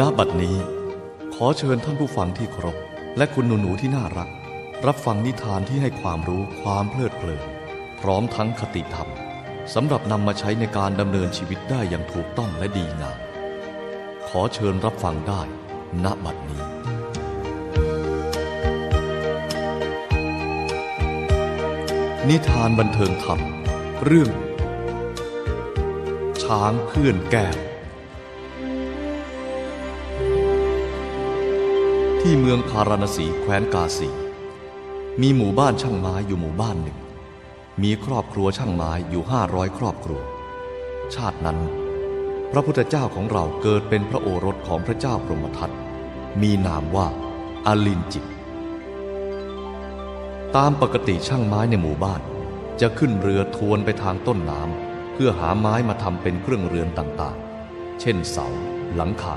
ณบัดนี้ ขอเชิญท่านผู้ฟังที่เคารพและคุณหนูๆที่น่ารัก รับฟังนิทานที่ให้ความรู้ความเพลิดเพลิน พร้อมทั้งคติธรรมสำหรับนำมาใช้ในการดำเนินชีวิตได้อย่างถูกต้องและดีงาม ขอเชิญรับฟังได้ ณบัดนี้ นิทานบันเทิงธรรม เรื่อง ช้างเพื่อนแก้ว ที่เมืองพาราณสีแคว้นกาสี มีหมู่บ้านช่างไม้อยู่หมู่บ้านหนึ่ง มีครอบครัวช่างไม้อยู่ห้าร้อยครอบครัว ชาตินั้น พระพุทธเจ้าของเราเกิดเป็นพระโอรสของพระเจ้าพรหมทัตมีนามว่าอาลินจิต ตามปกติช่างไม้ในหมู่บ้าน จะขึ้นเรือทวนไปทางต้นน้ำเพื่อหาไม้มาทำเป็นเครื่องเรือนต่างๆ เช่นเสา หลังคา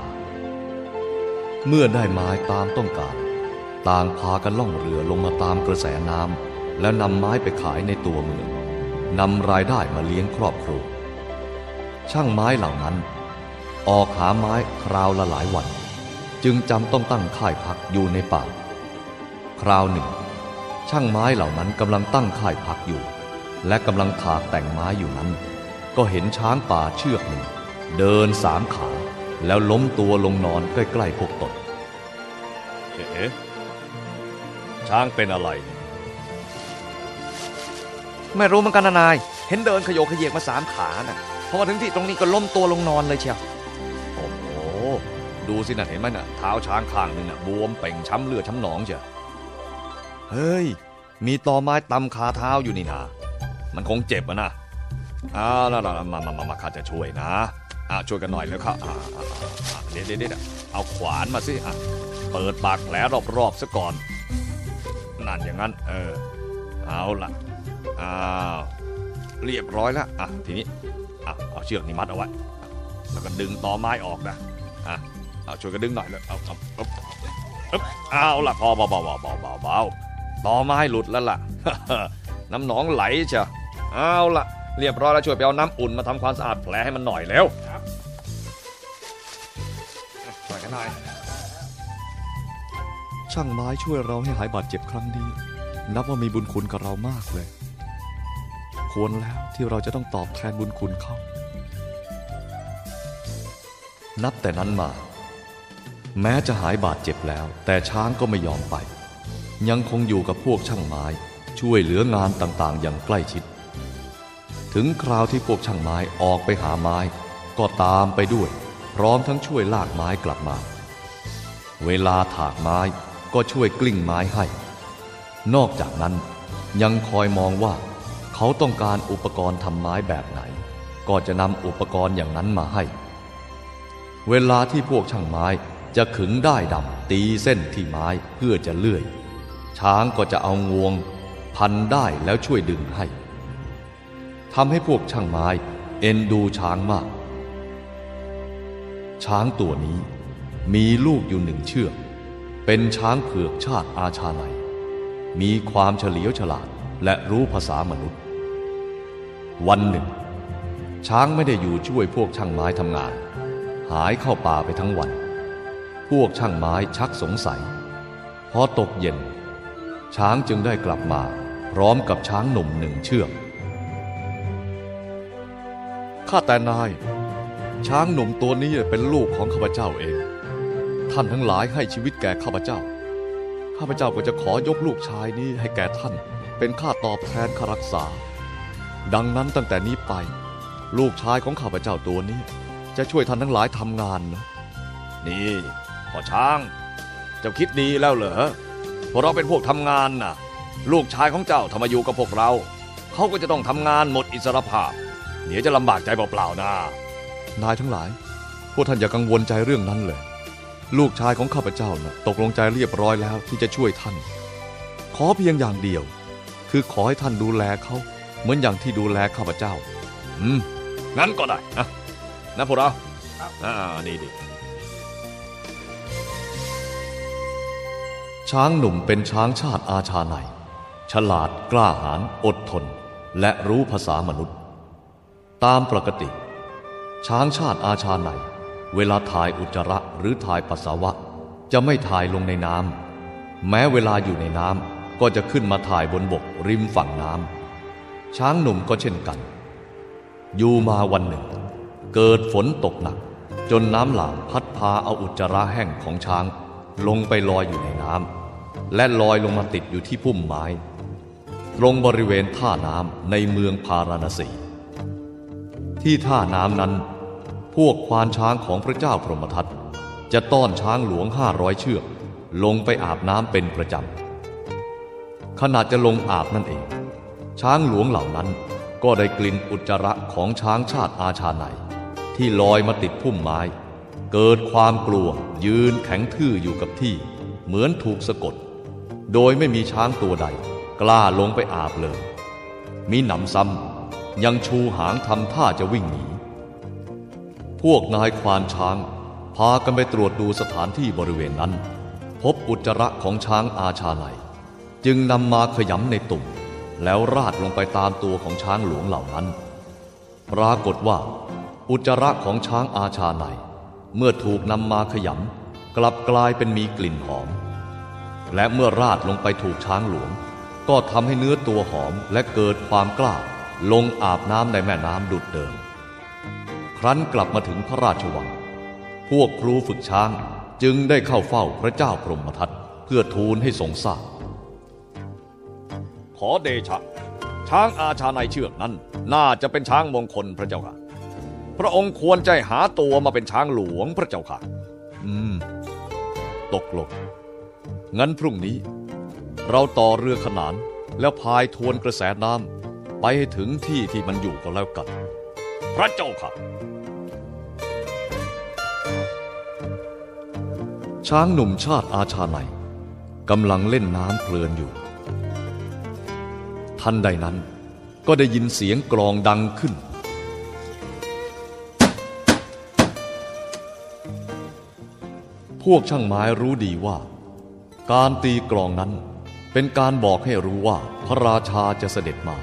เมื่อได้ไม้ตามต้องการ ต่างพากันล่องเรือลงมาตามกระแสน้ำแล้วนำไม้ไปขายในตัวเมืองนำรายได้มาเลี้ยงครอบครัว ช่างไม้เหล่านั้น ออกหาไม้คราวละหลายวัน จึงจำต้องตั้งค่ายพักอยู่ในป่า คราวหนึ่ง ช่างไม้เหล่านั้นกำลังตั้งค่ายพักอยู่ และกำลังถากแต่งไม้อยู่นั้น ก็เห็นช้างป่าเชือกหนึ่ง เดินสามขา แล้วล้มตัวลงนอนใกล้ๆพวกตน เอ๊ะ ช้างเป็นอะไรเนี่ยไม่รู้เหมือนกันนะนาย เห็นเดินขยโยกขยเยกมาสามขาน่ะ พอมาถึงที่ตรงนี้ก็ล้มตัวลงนอนเลยเชียว โอ้โห ดูสิน่ะเห็นไหมน่ะ เท้าช้างข้างหนึ่งน่ะบวมเป่งช้ำเลือดช้ำหนองเชียว เฮ้ย มีตอไม้ตำคาเท้าอยู่นี่นามันคงเจ็บอะนะอ้าวแล้วๆมามามามาข้าจะช่วยนะ อะช่วยกันหน่อยเลยครับอ่าอ่าอ่าเดี๋ยวเดี๋ยวเดี๋ยวเอาขวานมาสิอะเปิดปากแผลรอบๆซะก่อนนั่นอย่างนั้น เออ เอาละอ้าวเรียบร้อยแล้วอะทีนี้อะเอาเชือกนี่มัดเอาไว้แล้วก็ดึงตอไม้ออกนะอะเอาช่วยกันดึงหน่อยเลยเอาเอาเอาเอาเอาละพอเบาเบาเบาเบาเบาเบาตอไม้หลุดแล้วล่ะ น้ำหนองไหลเชียวเอาละเรียบร้อยแล้วช่วยไปเอาน้ำอุ่นมาทำความสะอาดแผลให้มันหน่อยแล้ว ช่างไม้ช่วยเราให้หายบาดเจ็บครั้งนี้ นับว่ามีบุญคุณกับเรามากเลย ควรแล้วที่เราจะต้องตอบแทนบุญคุณเขานับแต่นั้นมา แม้จะหายบาดเจ็บแล้ว แต่ช้างก็ไม่ยอมไป ยังคงอยู่กับพวกช่างไม้ ช่วยเหลืองานต่างๆ อย่างใกล้ชิด ถึงคราวที่พวกช่างไม้ออกไปหาไม้ ก็ตามไปด้วย พร้อมทั้งช่วยลากไม้กลับมา เวลาถากไม้ ก็ช่วยกลิ้งไม้ให้ นอกจากนั้นยังคอยมองว่า เขาต้องการอุปกรณ์ทำไม้แบบไหน ก็จะนำอุปกรณ์อย่างนั้นมาให้ เวลาที่พวกช่างไม้จะขึงได้ดำตีเส้นที่ไม้เพื่อจะเลื่อย ช้างก็จะเอางวง พันได้แล้วช่วยดึงให้ทำให้พวกช่างไม้เอ็นดูช้างมาก ช้างตัวนี้มีลูกอยู่หนึ่งเชือก เป็นช้างเผือกชาติอาชาไนมีความเฉลียวฉลาดและรู้ภาษามนุษย์ วันหนึ่ง ช้างไม่ได้อยู่ช่วยพวกช่างไม้ทำงาน หายเข้าป่าไปทั้งวัน พวกช่างไม้ชักสงสัย พอตกเย็น ช้างจึงได้กลับมาพร้อมกับช้างหนุ่มหนึ่งเชือกข้าแต่นาย ช้างหนุ่มตัวนี้เป็นลูกของข้าพเจ้าเอง ท่านทั้งหลายให้ชีวิตแก่ข้าพเจ้า ข้าพเจ้าก็จะขอยกลูกชายนี้ให้แก่ท่าน เป็นค่าตอบแทนค่ารักษา ดังนั้นตั้งแต่นี้ไป ลูกชายของข้าพเจ้าตัวนี้ จะช่วยท่านทั้งหลายทำงานนะ นี่พ่อช้าง เจ้าคิดดีแล้วเหรอพวกเราเป็นพวกทำงานน่ะ ลูกชายของเจ้าทำมาอยู่กับพวกเรา เขาก็จะต้องทำงานหมดอิสรภาพ เดี๋ยวจะลำบากใจเปล่าๆนะนายทั้งหลาย พวกท่านอย่ากังวลใจเรื่องนั้นเลย ลูกชายของข้าพเจ้านะ่ะตกลงใจเรียบร้อยแล้วที่จะช่วยท่าน ขอเพียงอย่างเดียว คือขอให้ท่านดูแลเขาเหมือนอย่างที่ดูแลข้าพเจ้า อืม งั้นก็ได้นะนะพวกเราอ่าดีดีช้างหนุ่มเป็นช้างชาติอาชาไนยฉลาดกล้าหาญอดทน และรู้ภาษามนุษย์ ตามปกติ ช้างชาติอาชาไนย เวลาถ่ายอุจจาระหรือถ่ายปัสสาวะ จะไม่ถ่ายลงในน้ำแม้เวลาอยู่ในน้ำก็จะขึ้นมาถ่ายบนบกริมฝั่งน้ำช้างหนุ่มก็เช่นกัน อยู่มาวันหนึ่ง เกิดฝนตกหนัก จนน้ำหลากพัดพาเอาอุจจาระแห้งของช้าง ลงไปลอยอยู่ในน้ำและลอยลงมาติดอยู่ที่พุ่มไม้ตรงบริเวณท่าน้ำในเมืองพาราณสี ที่ท่าน้ำนั้น พวกควานช้างของพระเจ้าพรหมทัตจะต้อนช้างหลวงห้าร้อยเชือก ลงไปอาบน้ำเป็นประจำขณะจะลงอาบนั่นเอง ช้างหลวงเหล่านั้นก็ได้กลิ่นอุจจาระของช้างชาติอาชาไนที่ลอยมาติดพุ่มไม้ เกิดความกลัวยืนแข็งทื่ออยู่กับที่ เหมือนถูกสะกด โดยไม่มีช้างตัวใด กล้าลงไปอาบเลย มีหนำซ้ำยังชูหางทำท่าจะวิ่งหนี พวกนายควานช้าง พากันไปตรวจดูสถานที่บริเวณนั้น พบอุจจาระของช้างอาชาไนจึงนำมาขยำในตุ่ม แล้วราดลงไปตามตัวของช้างหลวงเหล่านั้น ปรากฏว่า อุจจาระของช้างอาชาไนเมื่อถูกนำมาขยำกลับกลายเป็นมีกลิ่นหอม และเมื่อราดลงไปถูกช้างหลวง ก็ทำให้เนื้อตัวหอมและเกิดความกล้าลงอาบน้ำในแม่น้ำดุดเดิม ครั้นกลับมาถึงพระราชวัง พวกครูฝึกช้างจึงได้เข้าเฝ้าพระเจ้าพรหมทัตเพื่อทูลให้ทรงทราบ ขอเดชะ ช้างอาชาในเชือกนั้น น่าจะเป็นช้างมงคลพระเจ้าค่ะ พระองค์ควรจะหาตัวมาเป็นช้างหลวงพระเจ้าค่ะ อืม ตกลง งั้นพรุ่งนี้ เราต่อเรือขนานแล้วพายทวนกระแสน้ำไปให้ถึงที่ที่มันอยู่ก็แล้วกัน พระเจ้าค่ะ ช้างหนุ่มชาติอาชาไนกำลังเล่นน้ำเพลินอยู่ ทันใดนั้นก็ได้ยินเสียงกลองดังขึ้น พวกช่างไม้รู้ดีว่า การตีกลองนั้นเป็นการบอกให้รู้ว่าพระราชาจะเสด็จมา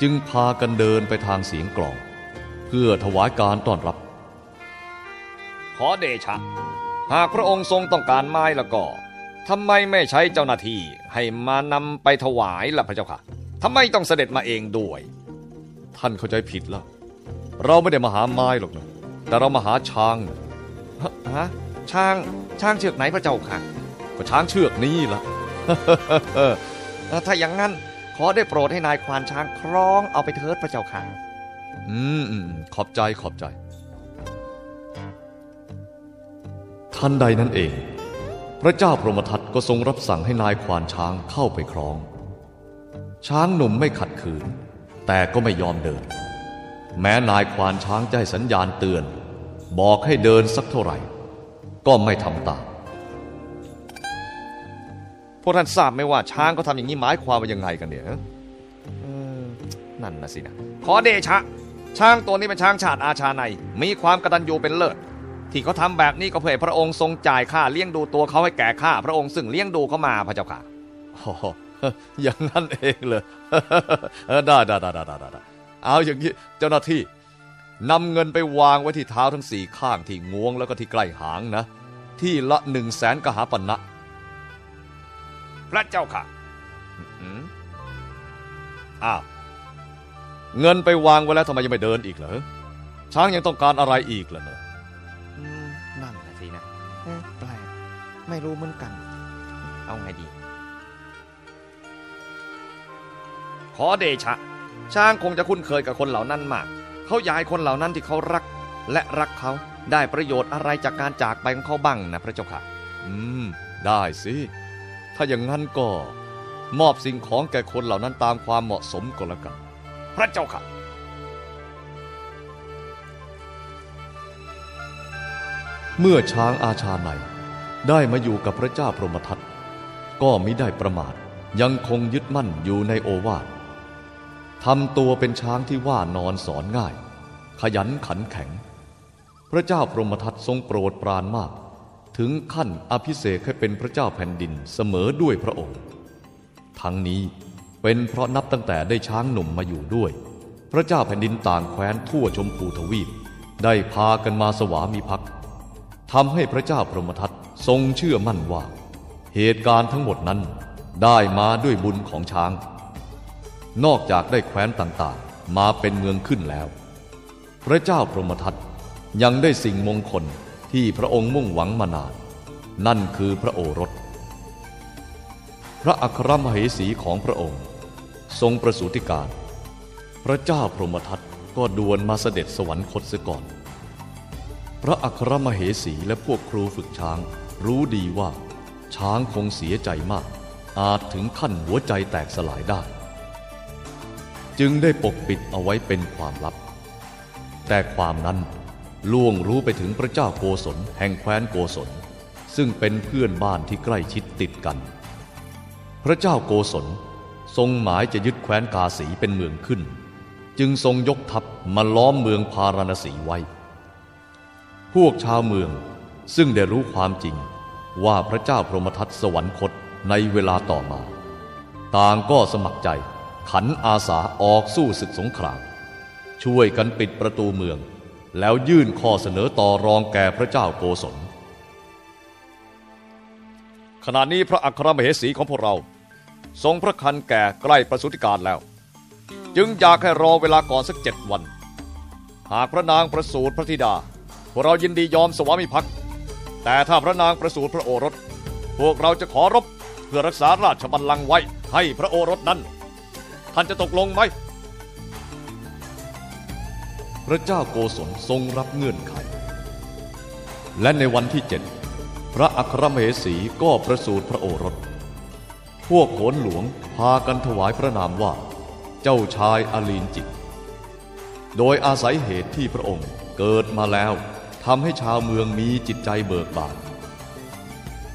จึงพากันเดินไปทางเสียงกลอง เพื่อถวายการต้อนรับ ขอเดชะ หากพระองค์ทรงต้องการไม้แล้วก็ทำไมไม่ใช้เจ้าหน้าที่ให้มานำไปถวายล่ะพระเจ้าค่ะทำไมต้องเสด็จมาเองด้วย ท่านเข้าใจผิดแล้ว เราไม่ได้มาหาไม้หรอกนะแต่เรามาหาช้างนะฮะฮะช้างช้างเชือกไหนพระเจ้าค่ะ ก็ช้างเชือกนี้ละเออถ้าอย่างนั้น ขอได้โปรดให้นายควานช้างคล้องเอาไปเถิดพระเจ้าค่ะ อืมอืมขอบใจขอบใจ ทันใดนั้นเอง พระเจ้าพรหมทัตก็ทรงรับสั่งให้นายควานช้างเข้าไปครอง ช้างหนุ่มไม่ขัดขืน แต่ก็ไม่ยอมเดิน แม้นายควานช้างจะให้สัญญาณเตือน บอกให้เดินสักเท่าไหร่ ก็ไม่ทำตาม พวกท่านทราบไหมว่าช้างเขาทำอย่างนี้หมายความว่ายังไงกันเนี่ยนั่นนะสินะขอเดชะ ช้างตัวนี้เป็นช้างชาติอาชาในมีความกตัญญูเป็นเลิศที่เขาทำแบบนี้ก็เพื่อพระองค์ทรงจ่ายค่าเลี้ยงดูตัวเขาให้แก่ข้าพระองค์ซึ่งเลี้ยงดูเขามาพระเจ้าค่ะอย่างนั้นเองเลยได้ได้ได้ได้ได้ได้เอาอย่างนี้เจ้าหน้าที่นำเงินไปวางไว้ที่เท้าทั้งสี่ข้างที่งวงแล้วก็ที่ใกล้หางนะ ที่ละหนึ่งแสนกหาปณะนะ พระเจ้าค่ะอืมอ้าวเงินไปวางไว้แล้วทำไมยังไม่เดินอีกเหรอ ช้างยังต้องการอะไรอีกล่ะเนอะอืมนั่นนะสินะเอ๊ะแปลกไม่รู้เหมือนกัน เอาไงดี ขอเดชะ ช้างคงจะคุ้นเคยกับคนเหล่านั้นมาก เขาอยากให้คนเหล่านั้นที่เขารัก และรักเขาได้ประโยชน์อะไรจากการจากไปของเขาบ้างนะพระเจ้าค่ะ อืม ได้สิ ถ้าอย่างนั้นก็มอบสิ่งของแก่คนเหล่านั้นตามความเหมาะสมก็แล้วกัน พระเจ้าค่ะ เมื่อช้างอาชาในได้มาอยู่กับพระเจ้าพรหมทัตก็มิได้ประมาทยังคงยึดมั่นอยู่ในโอวาททำตัวเป็นช้างที่ว่านอนสอนง่าย ขยันขันแข็ง พระเจ้าพรหมทัตทรงโปรดปรานมาก ถึงขั้นอภิเษกให้เป็นพระเจ้าแผ่นดินเสมอด้วยพระองค์ ทั้งนี้เป็นเพราะนับตั้งแต่ได้ช้างหนุ่มมาอยู่ด้วย พระเจ้าแผ่นดินต่างแคว้นทั่วชมพูทวีป ได้พากันมาสวามิภักดิ์ทำให้พระเจ้าพรหมทัตทรงเชื่อมั่นว่า เหตุการณ์ทั้งหมดนั้นได้มาด้วยบุญของช้าง นอกจากได้แคว้นต่างๆ มาเป็นเมืองขึ้นแล้ว พระเจ้าพรหมทัตยังได้สิ่งมงคล ที่พระองค์มุ่งหวังมานาน นั่นคือพระโอรส พระอัครมเหสีของพระองค์ ทรงประสูติการ พระเจ้าพรหมทัตก็ดวนมาเสด็จสวรรคตเสียก่อน พระอัครมเหสีและพวกครูฝึกช้าง รู้ดีว่า ช้างคงเสียใจมาก อาจถึงขั้นหัวใจแตกสลายได้ จึงได้ปกปิดเอาไว้เป็นความลับ แต่ความนั้น ล่วงรู้ไปถึงพระเจ้าโกศลแห่งแคว้นโกศล ซึ่งเป็นเพื่อนบ้านที่ใกล้ชิดติดกัน พระเจ้าโกศลทรงหมายจะยึดแคว้นกาสีเป็นเมืองขึ้น จึงทรงยกทัพมาล้อมเมืองพาราณสีไว้ พวกชาวเมืองซึ่งได้รู้ความจริงว่าพระเจ้าพรหมทัตสวรรคตในเวลาต่อมา ต่างก็สมัครใจขันอาสาออกสู้ศึกสงคราม ช่วยกันปิดประตูเมือง แล้วยื่นข้อเสนอต่อรองแก่พระเจ้าโกศล ขณะนี้พระอัครมเหสีของพวกเรา ทรงพระคันแก่ใกล้ประสูติการแล้ว จึงอยากให้รอเวลาก่อนสักเจ็ดวัน หากพระนางประสูติพระธิดา พวกเรายินดียอมสวามิภักดิ์แต่ถ้าพระนางประสูติพระโอรส พวกเราจะขอรบเพื่อรักษาราชบัลลังก์ไว้ให้พระโอรสนั้น ท่านจะตกลงไหม พระเจ้าโกศลทรงรับเงื่อนไข และในวันที่เจ็ดพระอัครมเหสีก็ประสูติพระโอรส พวกโขนหลวงพากันถวายพระนามว่า เจ้าชายอลีนจิต โดยอาศัยเหตุที่พระองค์เกิดมาแล้วทำให้ชาวเมืองมีจิตใจเบิกบาน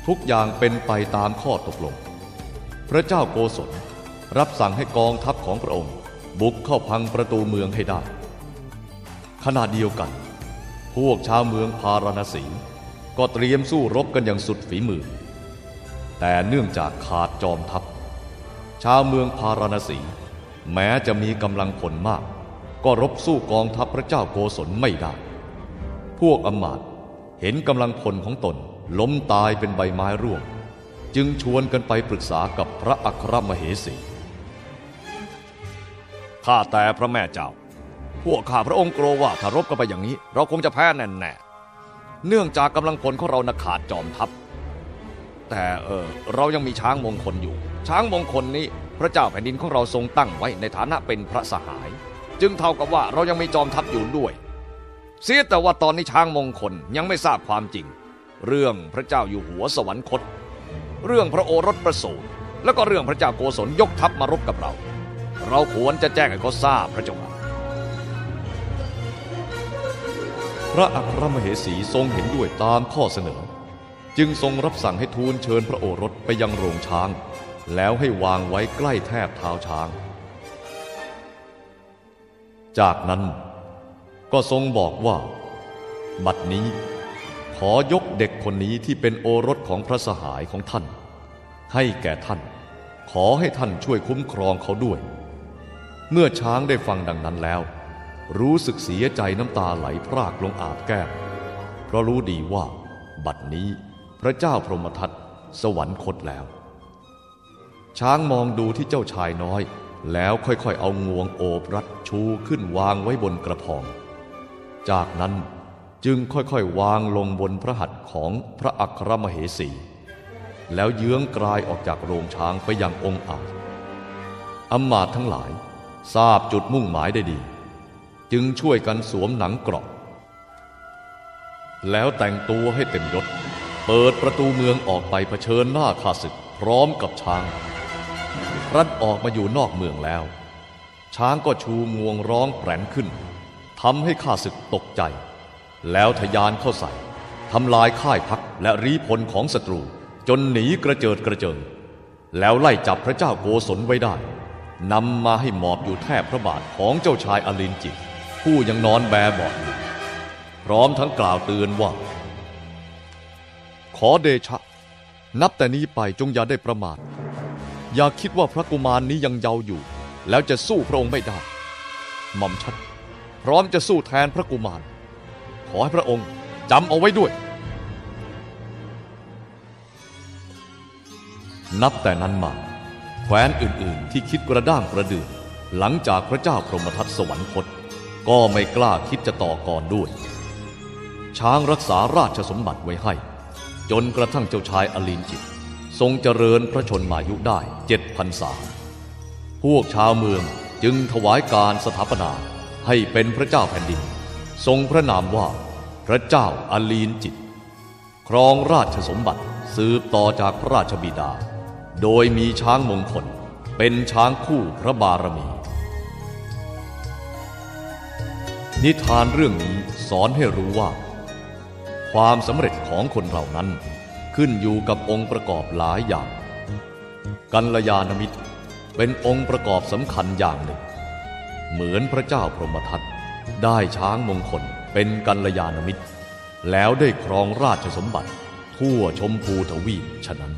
ทุกอย่างเป็นไปตามข้อตกลง พระเจ้าโกศลรับสั่งให้กองทัพของพระองค์ บุกเข้าพังประตูเมืองให้ได้ ขณะเดียวกัน พวกชาวเมืองพาราณสีก็เตรียมสู้รบกันอย่างสุดฝีมือ แต่เนื่องจากขาดจอมทัพ ชาวเมืองพาราณสี แม้จะมีกำลังผลมาก ก็รบสู้กองทัพพระเจ้าโกศลไม่ได้ พวกอมาตเห็นกำลังพลของตนล้มตายเป็นใบไม้ร่วง จึงชวนกันไปปรึกษากับพระอัครมเหสี ข้าแต่พระแม่เจ้า พวกข้าพระองค์กลัวว่าถ้ารบกันไปอย่างนี้ เราคงจะแพ้แน่แน่เนื่องจากกำลังพลของเรานะขาดจอมทัพ แต่เออเรายังมีช้างมงคลอยู่ ช้างมงคลนี้พระเจ้าแผ่นดินของเราทรงตั้งไว้ในฐานะเป็นพระสหาย จึงเท่ากับว่าเรายังมีจอมทัพอยู่ด้วย เสียแต่ว่าตอนนี้ช้างมงคลยังไม่ทราบความจริง เรื่องพระเจ้าอยู่หัวสวรรคต เรื่องพระโอรสประสูติแล้วก็เรื่องพระเจ้าโกศลยกทัพมารบกับเรา เราควรจะแจ้งให้เขาทราบพระเจ้าค่ะ พระอัครมเหสีทรงเห็นด้วยตามข้อเสนอ จึงทรงรับสั่งให้ทูลเชิญพระโอรสไปยังโรงช้าง แล้วให้วางไว้ใกล้แทบเท้าช้าง จากนั้นก็ทรงบอกว่า บัดนี้ขอยกเด็กคนนี้ที่เป็นโอรสของพระสหายของท่าน ให้แก่ท่าน ขอให้ท่านช่วยคุ้มครองเขาด้วย เมื่อช้างได้ฟังดังนั้นแล้ว รู้สึกเสียใจน้ำตาไหลพรากลงอาบแก้มเพราะรู้ดีว่า บัดนี้พระเจ้าพรหมทัตสวรรคตแล้ว ช้างมองดูที่เจ้าชายน้อย แล้วค่อยๆเอางวงโอบรัดชูขึ้นวางไว้บนกระพอง จากนั้นจึงค่อยๆวางลงบนพระหัตถ์ของพระอัครมเหสี แล้วเยื้องกลายออกจากโรงช้างไปยังองค์อาจอำมาตย์ทั้งหลาย ทราบจุดมุ่งหมายได้ดี จึงช่วยกันสวมหนังเกราะ แล้วแต่งตัวให้เต็มยศ เปิดประตูเมืองออกไปเผชิญหน้าข้าศึกพร้อมกับช้าง รัดออกมาอยู่นอกเมืองแล้ว ช้างก็ชูงวงร้องแปรนขึ้นทำให้ข้าศึกตกใจ แล้วทะยานเข้าใส่ทำลายค่ายพักและรีพลของศัตรูจนหนีกระเจิดกระเจิง แล้วไล่จับพระเจ้าโกศลไว้ได้นำมาให้หมอบอยู่แทบพระบาทของเจ้าชายอลินจิต ผู้ยังนอนแบบอดอยู่พร้อมทั้งกล่าวเตือนว่า ขอเดชะ นับแต่นี้ไปจงอย่าได้ประมาท อย่าคิดว่าพระกุมารนี้ยังเยาว์อยู่ แล้วจะสู้พระองค์ไม่ได้หม่อมชัด พร้อมจะสู้แทนพระกุมาร ขอให้พระองค์จำเอาไว้ด้วย นับแต่นั้นมาแคว้นอื่นๆ ที่คิดกระด้างกระเดืองหลังจากพระเจ้าพรหมทัตสวรรคต ก็ไม่กล้าคิดจะต่อกรด้วย ช้างรักษาราชสมบัติไว้ให้ จนกระทั่งเจ้าชายอลีนจิต ทรงเจริญพระชนมายุได้เจ็ดพันษา พวกชาวเมืองจึงถวายการสถาปนาให้เป็นพระเจ้าแผ่นดิน ทรงพระนามว่าพระเจ้าอลีนจิต ครองราชสมบัติสืบต่อจากพระราชบิดา โดยมีช้างมงคลเป็นช้างคู่พระบารมี นิทานเรื่องนี้สอนให้รู้ว่า ความสำเร็จของคนเรานั้น ขึ้นอยู่กับองค์ประกอบหลายอย่าง กัลยาณมิตรเป็นองค์ประกอบสำคัญอย่างหนึ่ง เหมือนพระเจ้าพรหมทัตได้ช้างมงคลเป็นกัลยาณมิตร แล้วได้ครองราชสมบัติ ทั่วชมพูทวีปฉะนั้น